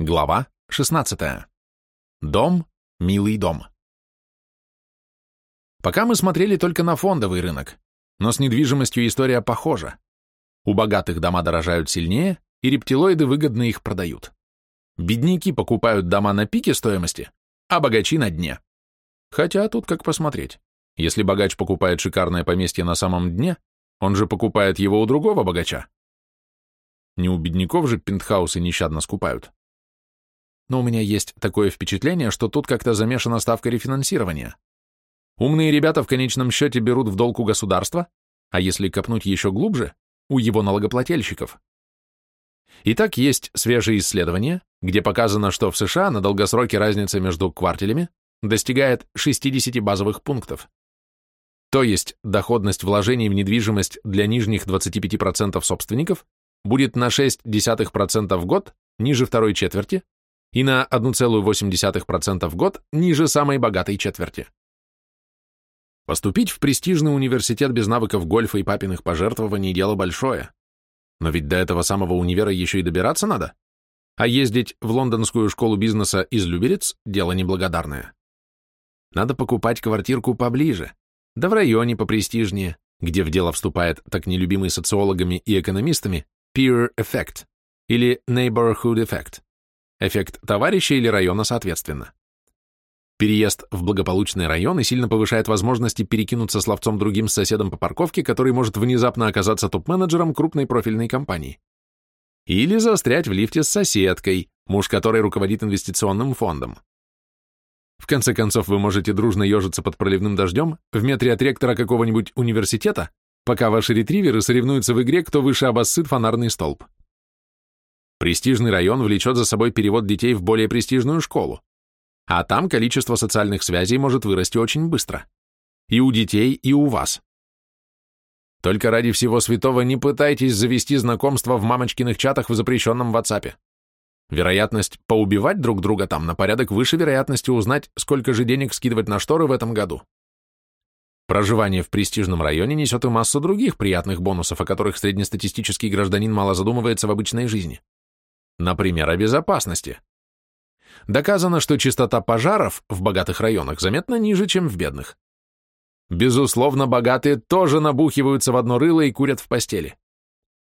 Глава 16. Дом, милый дом. Пока мы смотрели только на фондовый рынок, но с недвижимостью история похожа. У богатых дома дорожают сильнее, и рептилоиды выгодно их продают. Бедняки покупают дома на пике стоимости, а богачи на дне. Хотя тут как посмотреть. Если богач покупает шикарное поместье на самом дне, он же покупает его у другого богача. Не у бедняков же пентхаусы нещадно скупают но у меня есть такое впечатление, что тут как-то замешана ставка рефинансирования. Умные ребята в конечном счете берут в долг у государства, а если копнуть еще глубже, у его налогоплательщиков. Итак, есть свежие исследования, где показано, что в США на долгосроке разница между квартелями достигает 60 базовых пунктов. То есть доходность вложений в недвижимость для нижних 25% собственников будет на 0,6% в год ниже второй четверти, и на 1,8% в год ниже самой богатой четверти. Поступить в престижный университет без навыков гольфа и папиных пожертвований – дело большое. Но ведь до этого самого универа еще и добираться надо. А ездить в лондонскую школу бизнеса из Люберец – дело неблагодарное. Надо покупать квартирку поближе, да в районе попрестижнее, где в дело вступает так нелюбимый социологами и экономистами peer effect или neighborhood effect эффект товарища или района соответственно. Переезд в благополучный район и сильно повышает возможности перекинуться словцом другим с соседом по парковке, который может внезапно оказаться топ-менеджером крупной профильной компании. Или застрять в лифте с соседкой, муж которой руководит инвестиционным фондом. В конце концов, вы можете дружно ежиться под проливным дождем в метре от ректора какого-нибудь университета, пока ваши ретриверы соревнуются в игре, кто выше обоссыт фонарный столб. Престижный район влечет за собой перевод детей в более престижную школу, а там количество социальных связей может вырасти очень быстро. И у детей, и у вас. Только ради всего святого не пытайтесь завести знакомство в мамочкиных чатах в запрещенном WhatsApp. Вероятность поубивать друг друга там на порядок выше вероятности узнать, сколько же денег скидывать на шторы в этом году. Проживание в престижном районе несет и массу других приятных бонусов, о которых среднестатистический гражданин мало задумывается в обычной жизни. Например, о безопасности. Доказано, что частота пожаров в богатых районах заметно ниже, чем в бедных. Безусловно, богатые тоже набухиваются в одно рыло и курят в постели.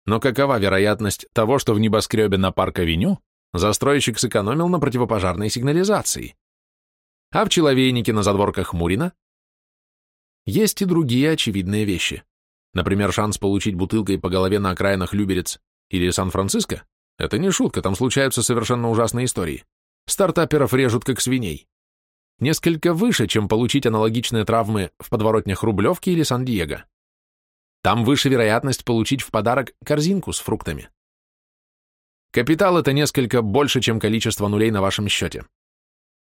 Но какова вероятность того, что в небоскребе на парк-авеню застройщик сэкономил на противопожарной сигнализации? А в человейнике на задворках Мурина? Есть и другие очевидные вещи. Например, шанс получить бутылкой по голове на окраинах Люберец или Сан-Франциско это не шутка, там случаются совершенно ужасные истории. Стартаперов режут как свиней. Несколько выше, чем получить аналогичные травмы в подворотнях Рублевки или Сан-Диего. Там выше вероятность получить в подарок корзинку с фруктами. Капитал – это несколько больше, чем количество нулей на вашем счете.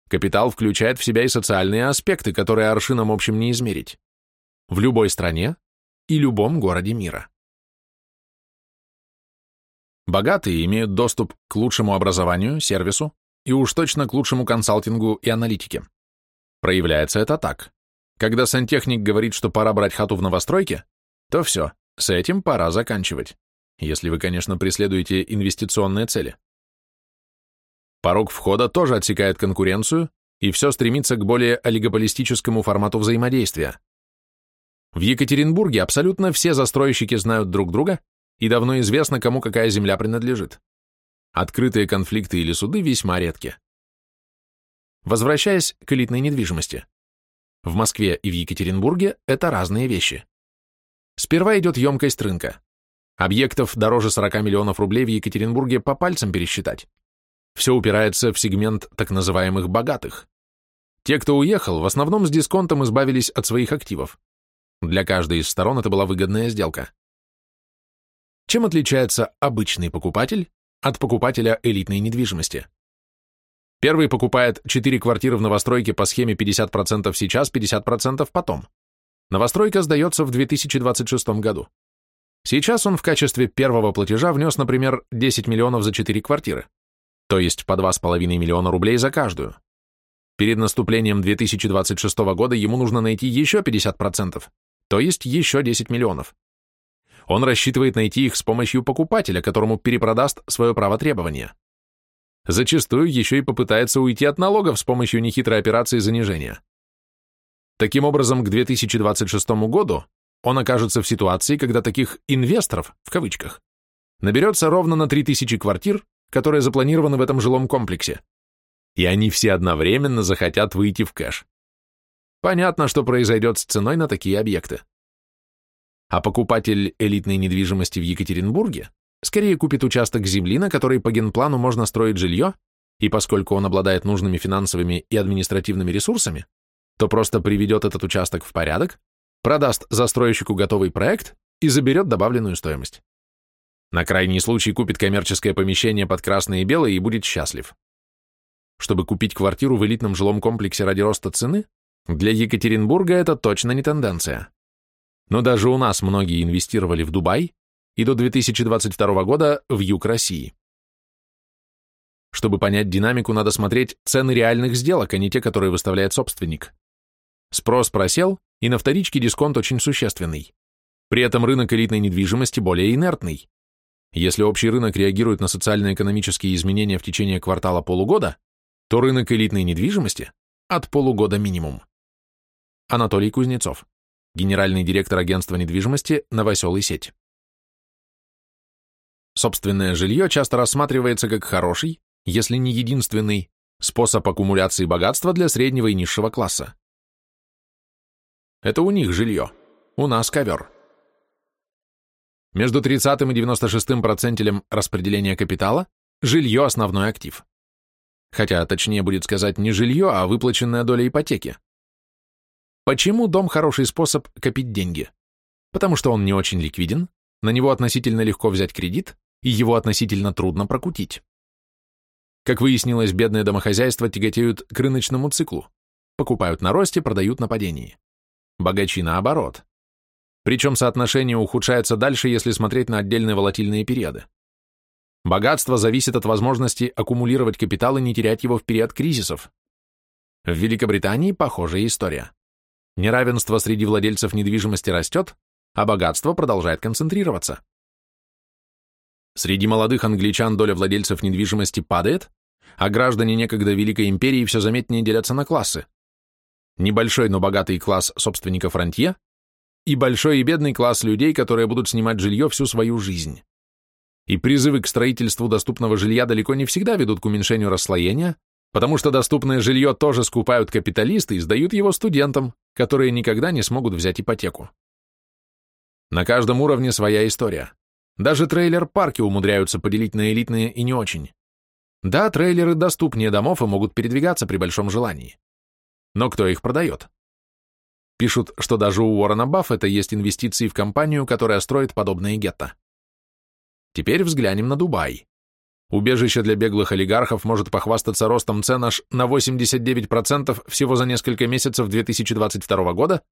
Капитал включает в себя и социальные аспекты, которые аршином общим не измерить. В любой стране и любом городе мира. Богатые имеют доступ к лучшему образованию, сервису и уж точно к лучшему консалтингу и аналитике. Проявляется это так. Когда сантехник говорит, что пора брать хату в новостройке, то все, с этим пора заканчивать. Если вы, конечно, преследуете инвестиционные цели. Порог входа тоже отсекает конкуренцию, и все стремится к более олигополистическому формату взаимодействия. В Екатеринбурге абсолютно все застройщики знают друг друга и давно известно, кому какая земля принадлежит. Открытые конфликты или суды весьма редки. Возвращаясь к элитной недвижимости. В Москве и в Екатеринбурге это разные вещи. Сперва идет емкость рынка. Объектов дороже 40 миллионов рублей в Екатеринбурге по пальцам пересчитать. Все упирается в сегмент так называемых богатых. Те, кто уехал, в основном с дисконтом избавились от своих активов. Для каждой из сторон это была выгодная сделка. Чем отличается обычный покупатель от покупателя элитной недвижимости? Первый покупает 4 квартиры в новостройке по схеме 50% сейчас, 50% потом. Новостройка сдается в 2026 году. Сейчас он в качестве первого платежа внес, например, 10 миллионов за 4 квартиры, то есть по 2,5 миллиона рублей за каждую. Перед наступлением 2026 года ему нужно найти еще 50%, то есть еще 10 миллионов. Он рассчитывает найти их с помощью покупателя, которому перепродаст свое право требования. зачастую еще и попытается уйти от налогов с помощью нехитрой операции занижения. Таким образом, к 2026 году он окажется в ситуации, когда таких «инвесторов», в кавычках, наберется ровно на 3000 квартир, которые запланированы в этом жилом комплексе, и они все одновременно захотят выйти в кэш. Понятно, что произойдет с ценой на такие объекты. А покупатель элитной недвижимости в Екатеринбурге скорее купит участок земли, на который по генплану можно строить жилье, и поскольку он обладает нужными финансовыми и административными ресурсами, то просто приведет этот участок в порядок, продаст застройщику готовый проект и заберет добавленную стоимость. На крайний случай купит коммерческое помещение под красное и белое и будет счастлив. Чтобы купить квартиру в элитном жилом комплексе ради роста цены, для Екатеринбурга это точно не тенденция. Но даже у нас многие инвестировали в Дубай и до 2022 года в юг России. Чтобы понять динамику, надо смотреть цены реальных сделок, а не те, которые выставляет собственник. Спрос просел, и на вторичке дисконт очень существенный. При этом рынок элитной недвижимости более инертный. Если общий рынок реагирует на социально-экономические изменения в течение квартала-полугода, то рынок элитной недвижимости от полугода минимум. Анатолий Кузнецов, генеральный директор агентства недвижимости «Новоселый сеть». Собственное жилье часто рассматривается как хороший, если не единственный, способ аккумуляции богатства для среднего и низшего класса. Это у них жилье, у нас ковер. Между 30 и 96 процентилем распределения капитала жилье – основной актив. Хотя точнее будет сказать не жилье, а выплаченная доля ипотеки. Почему дом – хороший способ копить деньги? Потому что он не очень ликвиден, на него относительно легко взять кредит, и его относительно трудно прокутить. Как выяснилось, бедные домохозяйства тяготеют к рыночному циклу. Покупают на росте, продают на падении. Богачи наоборот. Причем соотношение ухудшается дальше, если смотреть на отдельные волатильные периоды. Богатство зависит от возможности аккумулировать капитал и не терять его в период кризисов. В Великобритании похожая история. Неравенство среди владельцев недвижимости растет, а богатство продолжает концентрироваться. Среди молодых англичан доля владельцев недвижимости падает, а граждане некогда Великой Империи все заметнее делятся на классы. Небольшой, но богатый класс собственников рантье и большой и бедный класс людей, которые будут снимать жилье всю свою жизнь. И призывы к строительству доступного жилья далеко не всегда ведут к уменьшению расслоения, потому что доступное жилье тоже скупают капиталисты и сдают его студентам, которые никогда не смогут взять ипотеку. На каждом уровне своя история. Даже трейлер-парки умудряются поделить на элитные и не очень. Да, трейлеры доступнее домов и могут передвигаться при большом желании. Но кто их продает? Пишут, что даже у Уоррена Баффета есть инвестиции в компанию, которая строит подобные гетто. Теперь взглянем на Дубай. Убежище для беглых олигархов может похвастаться ростом цен аж на 89% всего за несколько месяцев 2022 года,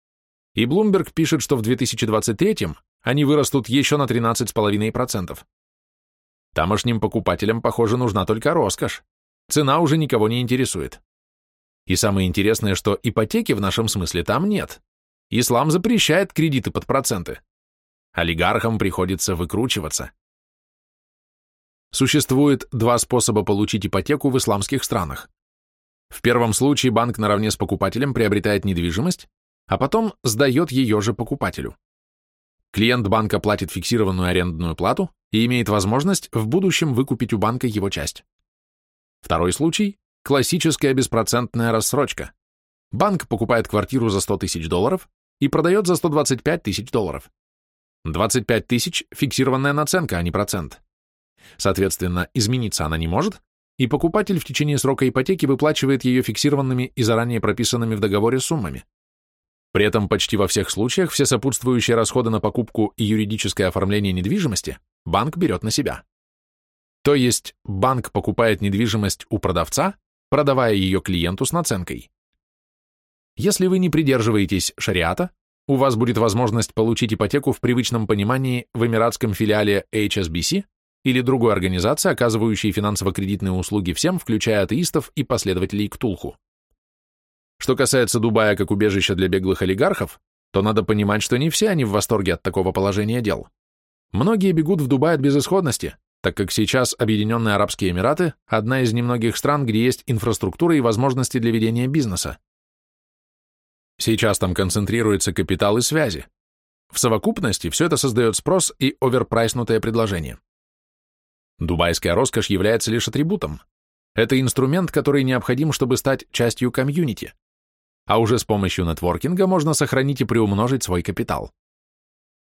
и Bloomberg пишет, что в 2023 они вырастут еще на 13,5%. Тамошним покупателям, похоже, нужна только роскошь. Цена уже никого не интересует. И самое интересное, что ипотеки в нашем смысле там нет. Ислам запрещает кредиты под проценты. Олигархам приходится выкручиваться. Существует два способа получить ипотеку в исламских странах. В первом случае банк наравне с покупателем приобретает недвижимость, а потом сдает ее же покупателю. Клиент банка платит фиксированную арендную плату и имеет возможность в будущем выкупить у банка его часть. Второй случай Классическая беспроцентная рассрочка. Банк покупает квартиру за 100 тысяч долларов и продает за 125 тысяч долларов. 25 тысяч – фиксированная наценка, а не процент. Соответственно, измениться она не может, и покупатель в течение срока ипотеки выплачивает ее фиксированными и заранее прописанными в договоре суммами. При этом почти во всех случаях все сопутствующие расходы на покупку и юридическое оформление недвижимости банк берет на себя. То есть банк покупает недвижимость у продавца, продавая ее клиенту с наценкой. Если вы не придерживаетесь шариата, у вас будет возможность получить ипотеку в привычном понимании в эмиратском филиале HSBC или другой организации, оказывающей финансово-кредитные услуги всем, включая атеистов и последователей Ктулху. Что касается Дубая как убежища для беглых олигархов, то надо понимать, что не все они в восторге от такого положения дел. Многие бегут в Дубай от безысходности, так как сейчас Объединенные Арабские Эмираты – одна из немногих стран, где есть инфраструктура и возможности для ведения бизнеса. Сейчас там концентрируется капитал и связи. В совокупности все это создает спрос и оверпрайснутое предложение. Дубайская роскошь является лишь атрибутом. Это инструмент, который необходим, чтобы стать частью комьюнити. А уже с помощью нетворкинга можно сохранить и приумножить свой капитал.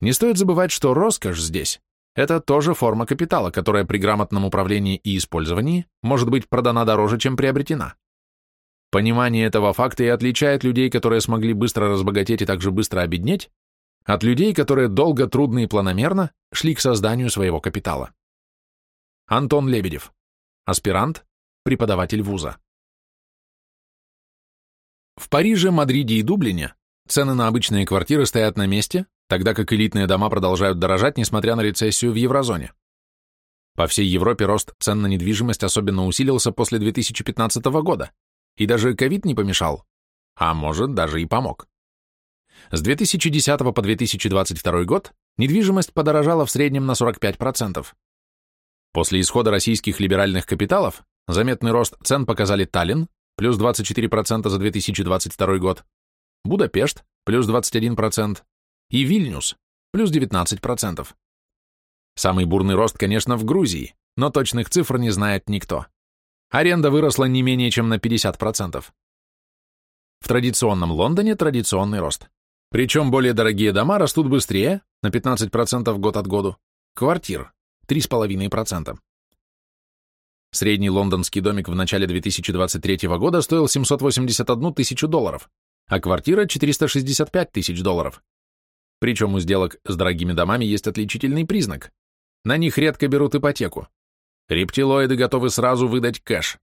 Не стоит забывать, что роскошь здесь – это тоже форма капитала, которая при грамотном управлении и использовании может быть продана дороже, чем приобретена. Понимание этого факта и отличает людей, которые смогли быстро разбогатеть и также быстро обеднеть, от людей, которые долго, трудно и планомерно шли к созданию своего капитала. Антон Лебедев, аспирант, преподаватель вуза. В Париже, Мадриде и Дублине цены на обычные квартиры стоят на месте, тогда как элитные дома продолжают дорожать, несмотря на рецессию в еврозоне. По всей Европе рост цен на недвижимость особенно усилился после 2015 года, и даже ковид не помешал, а может, даже и помог. С 2010 по 2022 год недвижимость подорожала в среднем на 45%. После исхода российских либеральных капиталов заметный рост цен показали Таллин, плюс 24% за 2022 год, Будапешт, плюс 21%, и Вильнюс, плюс 19%. Самый бурный рост, конечно, в Грузии, но точных цифр не знает никто. Аренда выросла не менее чем на 50%. В традиционном Лондоне традиционный рост. Причем более дорогие дома растут быстрее, на 15% год от году, квартир 3,5%. Средний лондонский домик в начале 2023 года стоил 781 тысячу долларов, а квартира – 465 тысяч долларов. Причем у сделок с дорогими домами есть отличительный признак. На них редко берут ипотеку. Рептилоиды готовы сразу выдать кэш.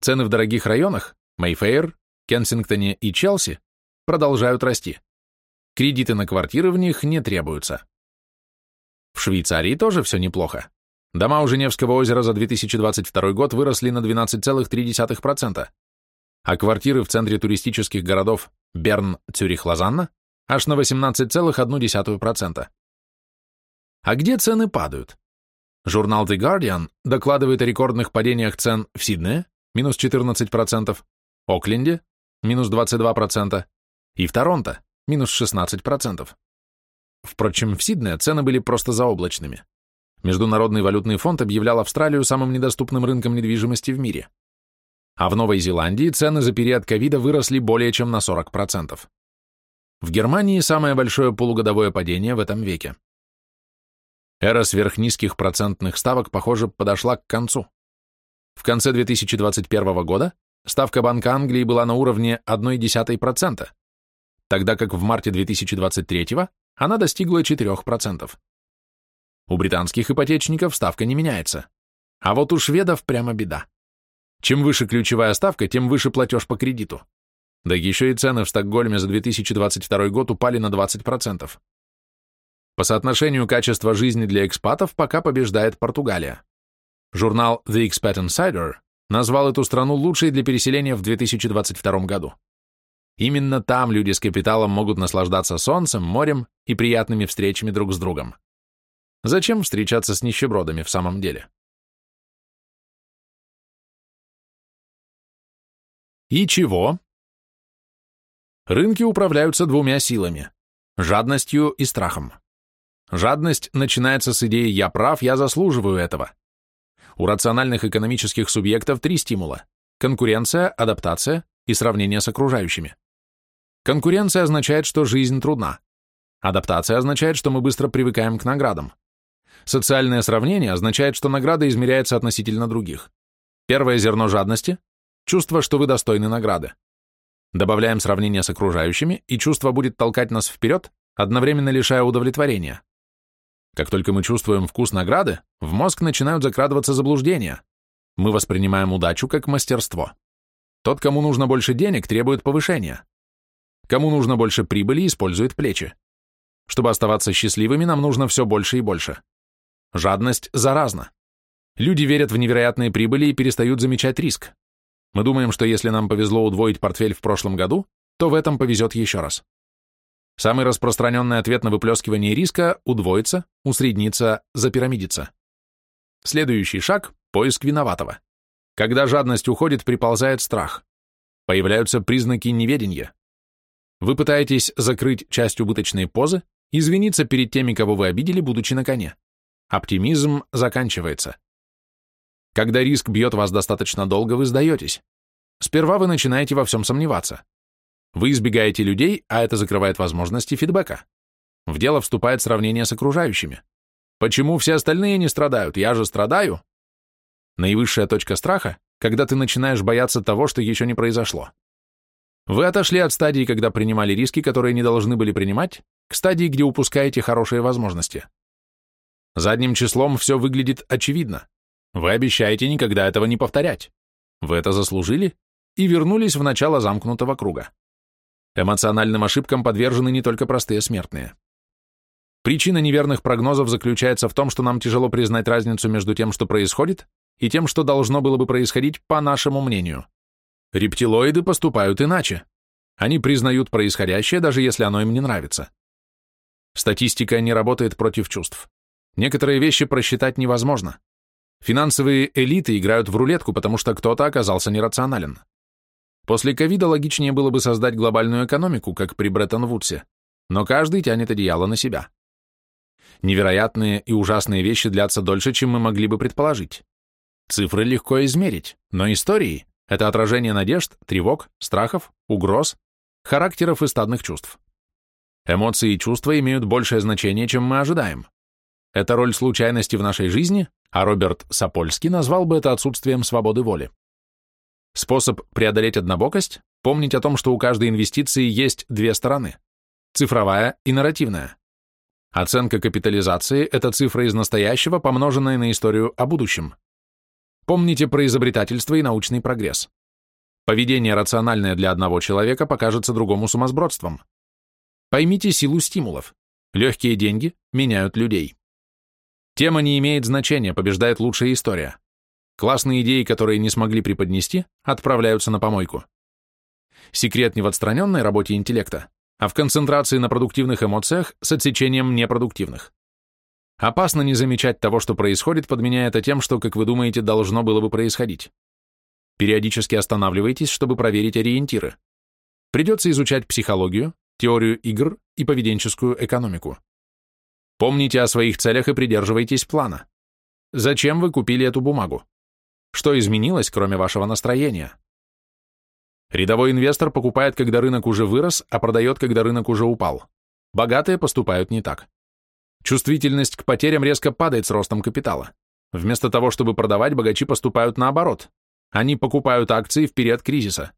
Цены в дорогих районах – Мейфейр, Кенсингтоне и Челси – продолжают расти. Кредиты на квартиры в них не требуются. В Швейцарии тоже все неплохо. Дома у Женевского озера за 2022 год выросли на 12,3%, а квартиры в центре туристических городов Берн, Цюрих, Лозанна аж на 18,1%. А где цены падают? Журнал The Guardian докладывает о рекордных падениях цен в Сиднее, минус 14%, Окленде, минус 22%, и в Торонто, минус 16%. Впрочем, в Сиднее цены были просто заоблачными. Международный валютный фонд объявлял Австралию самым недоступным рынком недвижимости в мире. А в Новой Зеландии цены за период ковида выросли более чем на 40%. В Германии самое большое полугодовое падение в этом веке. Эра сверхнизких процентных ставок, похоже, подошла к концу. В конце 2021 года ставка Банка Англии была на уровне 0,1%, тогда как в марте 2023 она достигла 4%. У британских ипотечников ставка не меняется. А вот у шведов прямо беда. Чем выше ключевая ставка, тем выше платеж по кредиту. Да еще и цены в Стокгольме за 2022 год упали на 20%. По соотношению качества жизни для экспатов пока побеждает Португалия. Журнал The Expat Insider назвал эту страну лучшей для переселения в 2022 году. Именно там люди с капиталом могут наслаждаться солнцем, морем и приятными встречами друг с другом. Зачем встречаться с нищебродами в самом деле? И чего? Рынки управляются двумя силами – жадностью и страхом. Жадность начинается с идеи «я прав, я заслуживаю этого». У рациональных экономических субъектов три стимула – конкуренция, адаптация и сравнение с окружающими. Конкуренция означает, что жизнь трудна. Адаптация означает, что мы быстро привыкаем к наградам. Социальное сравнение означает, что награда измеряется относительно других. Первое зерно жадности – чувство, что вы достойны награды. Добавляем сравнение с окружающими, и чувство будет толкать нас вперед, одновременно лишая удовлетворения. Как только мы чувствуем вкус награды, в мозг начинают закрадываться заблуждения. Мы воспринимаем удачу как мастерство. Тот, кому нужно больше денег, требует повышения. Кому нужно больше прибыли, использует плечи. Чтобы оставаться счастливыми, нам нужно все больше и больше. Жадность заразна. Люди верят в невероятные прибыли и перестают замечать риск. Мы думаем, что если нам повезло удвоить портфель в прошлом году, то в этом повезет еще раз. Самый распространенный ответ на выплескивание риска – удвоится, усреднится, запирамидится. Следующий шаг – поиск виноватого. Когда жадность уходит, приползает страх. Появляются признаки неведения. Вы пытаетесь закрыть часть убыточной позы, извиниться перед теми, кого вы обидели, будучи на коне. Оптимизм заканчивается. Когда риск бьет вас достаточно долго, вы сдаетесь. Сперва вы начинаете во всем сомневаться. Вы избегаете людей, а это закрывает возможности фидбэка. В дело вступает сравнение с окружающими. Почему все остальные не страдают? Я же страдаю. Наивысшая точка страха, когда ты начинаешь бояться того, что еще не произошло. Вы отошли от стадии, когда принимали риски, которые не должны были принимать, к стадии, где упускаете хорошие возможности. Задним числом все выглядит очевидно. Вы обещаете никогда этого не повторять. Вы это заслужили и вернулись в начало замкнутого круга. Эмоциональным ошибкам подвержены не только простые смертные. Причина неверных прогнозов заключается в том, что нам тяжело признать разницу между тем, что происходит, и тем, что должно было бы происходить по нашему мнению. Рептилоиды поступают иначе. Они признают происходящее, даже если оно им не нравится. Статистика не работает против чувств. Некоторые вещи просчитать невозможно. Финансовые элиты играют в рулетку, потому что кто-то оказался нерационален. После ковида логичнее было бы создать глобальную экономику, как при Бреттон-Вудсе, но каждый тянет одеяло на себя. Невероятные и ужасные вещи длятся дольше, чем мы могли бы предположить. Цифры легко измерить, но истории — это отражение надежд, тревог, страхов, угроз, характеров и стадных чувств. Эмоции и чувства имеют большее значение, чем мы ожидаем. Это роль случайности в нашей жизни, а Роберт Сапольский назвал бы это отсутствием свободы воли. Способ преодолеть однобокость – помнить о том, что у каждой инвестиции есть две стороны – цифровая и нарративная. Оценка капитализации – это цифра из настоящего, помноженная на историю о будущем. Помните про изобретательство и научный прогресс. Поведение, рациональное для одного человека, покажется другому сумасбродством. Поймите силу стимулов. Легкие деньги меняют людей. Тема не имеет значения, побеждает лучшая история. Классные идеи, которые не смогли преподнести, отправляются на помойку. Секрет не в отстраненной работе интеллекта, а в концентрации на продуктивных эмоциях с отсечением непродуктивных. Опасно не замечать того, что происходит, подменяя это тем, что, как вы думаете, должно было бы происходить. Периодически останавливайтесь, чтобы проверить ориентиры. Придется изучать психологию, теорию игр и поведенческую экономику. Помните о своих целях и придерживайтесь плана. Зачем вы купили эту бумагу? Что изменилось, кроме вашего настроения? Рядовой инвестор покупает, когда рынок уже вырос, а продает, когда рынок уже упал. Богатые поступают не так. Чувствительность к потерям резко падает с ростом капитала. Вместо того, чтобы продавать, богачи поступают наоборот. Они покупают акции в период кризиса.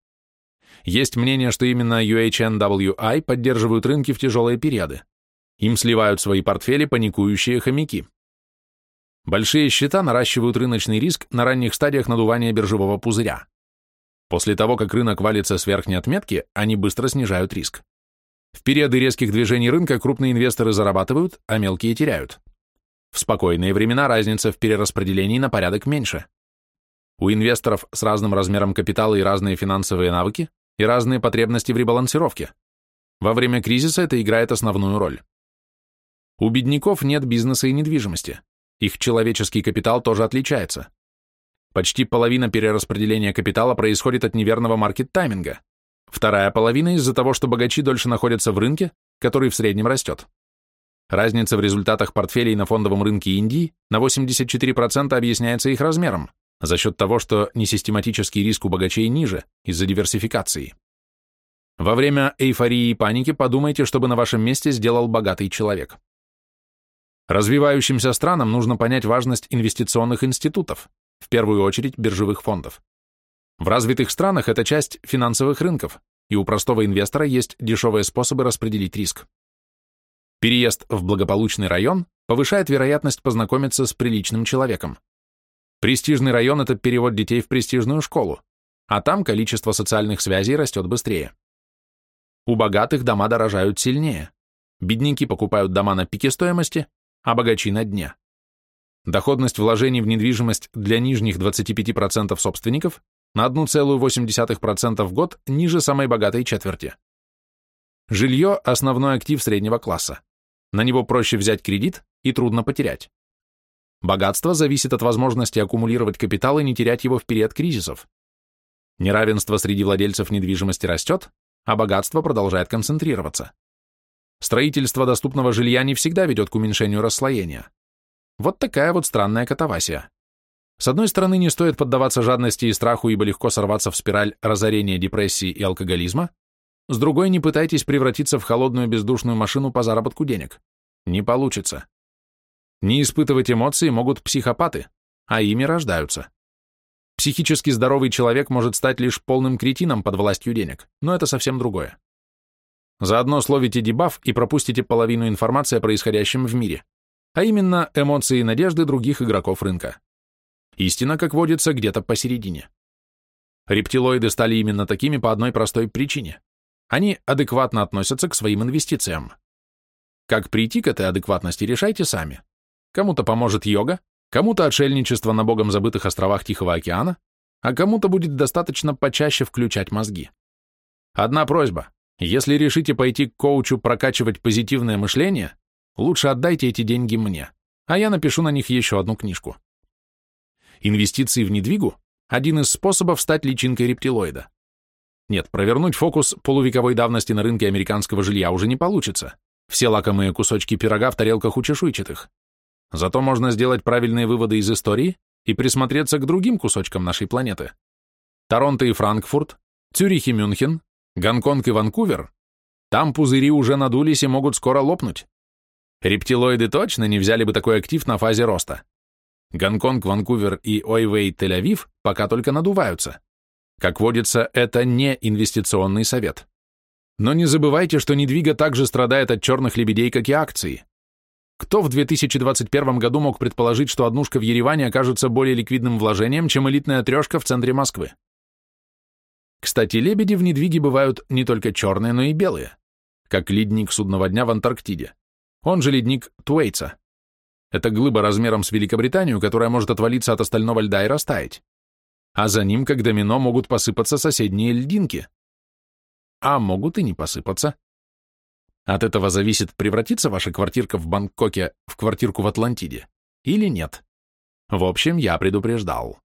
Есть мнение, что именно UHNWI поддерживают рынки в тяжелые периоды. Им сливают свои портфели паникующие хомяки. Большие счета наращивают рыночный риск на ранних стадиях надувания биржевого пузыря. После того, как рынок валится с верхней отметки, они быстро снижают риск. В периоды резких движений рынка крупные инвесторы зарабатывают, а мелкие теряют. В спокойные времена разница в перераспределении на порядок меньше. У инвесторов с разным размером капитала и разные финансовые навыки, и разные потребности в ребалансировке. Во время кризиса это играет основную роль. У бедняков нет бизнеса и недвижимости. Их человеческий капитал тоже отличается. Почти половина перераспределения капитала происходит от неверного маркет-тайминга. Вторая половина из-за того, что богачи дольше находятся в рынке, который в среднем растет. Разница в результатах портфелей на фондовом рынке Индии на 84% объясняется их размером, за счет того, что несистематический риск у богачей ниже из-за диверсификации. Во время эйфории и паники подумайте, что бы на вашем месте сделал богатый человек. Развивающимся странам нужно понять важность инвестиционных институтов, в первую очередь биржевых фондов. В развитых странах это часть финансовых рынков, и у простого инвестора есть дешевые способы распределить риск. Переезд в благополучный район повышает вероятность познакомиться с приличным человеком. Престижный район – это перевод детей в престижную школу, а там количество социальных связей растет быстрее. У богатых дома дорожают сильнее. Бедняки покупают дома на пике стоимости, а богачи на дне. Доходность вложений в недвижимость для нижних 25% собственников на 1,8% в год ниже самой богатой четверти. Жилье – основной актив среднего класса. На него проще взять кредит и трудно потерять. Богатство зависит от возможности аккумулировать капитал и не терять его в период кризисов. Неравенство среди владельцев недвижимости растет, а богатство продолжает концентрироваться. Строительство доступного жилья не всегда ведет к уменьшению расслоения. Вот такая вот странная катавасия. С одной стороны, не стоит поддаваться жадности и страху, ибо легко сорваться в спираль разорения, депрессии и алкоголизма. С другой, не пытайтесь превратиться в холодную бездушную машину по заработку денег. Не получится. Не испытывать эмоции могут психопаты, а ими рождаются. Психически здоровый человек может стать лишь полным кретином под властью денег, но это совсем другое. Заодно словите дебаф и пропустите половину информации о происходящем в мире, а именно эмоции и надежды других игроков рынка. Истина, как водится, где-то посередине. Рептилоиды стали именно такими по одной простой причине. Они адекватно относятся к своим инвестициям. Как прийти к этой адекватности, решайте сами. Кому-то поможет йога, кому-то отшельничество на богом забытых островах Тихого океана, а кому-то будет достаточно почаще включать мозги. Одна просьба. Если решите пойти к коучу прокачивать позитивное мышление, лучше отдайте эти деньги мне, а я напишу на них еще одну книжку. Инвестиции в недвигу – один из способов стать личинкой рептилоида. Нет, провернуть фокус полувековой давности на рынке американского жилья уже не получится. Все лакомые кусочки пирога в тарелках у чешуйчатых. Зато можно сделать правильные выводы из истории и присмотреться к другим кусочкам нашей планеты. Торонто и Франкфурт, Цюрих и Мюнхен, Гонконг и Ванкувер. Там пузыри уже надулись и могут скоро лопнуть. Рептилоиды точно не взяли бы такой актив на фазе роста. Гонконг, Ванкувер и Ойвей, Тель-Авив пока только надуваются. Как водится, это не инвестиционный совет. Но не забывайте, что недвига также страдает от черных лебедей, как и акции. Кто в 2021 году мог предположить, что однушка в Ереване окажется более ликвидным вложением, чем элитная трешка в центре Москвы? Кстати, лебеди в недвиге бывают не только черные, но и белые, как ледник судного дня в Антарктиде, он же ледник Туэйца. Это глыба размером с Великобританию, которая может отвалиться от остального льда и растаять. А за ним, как домино, могут посыпаться соседние льдинки. А могут и не посыпаться. От этого зависит, превратится ваша квартирка в Бангкоке в квартирку в Атлантиде или нет. В общем, я предупреждал.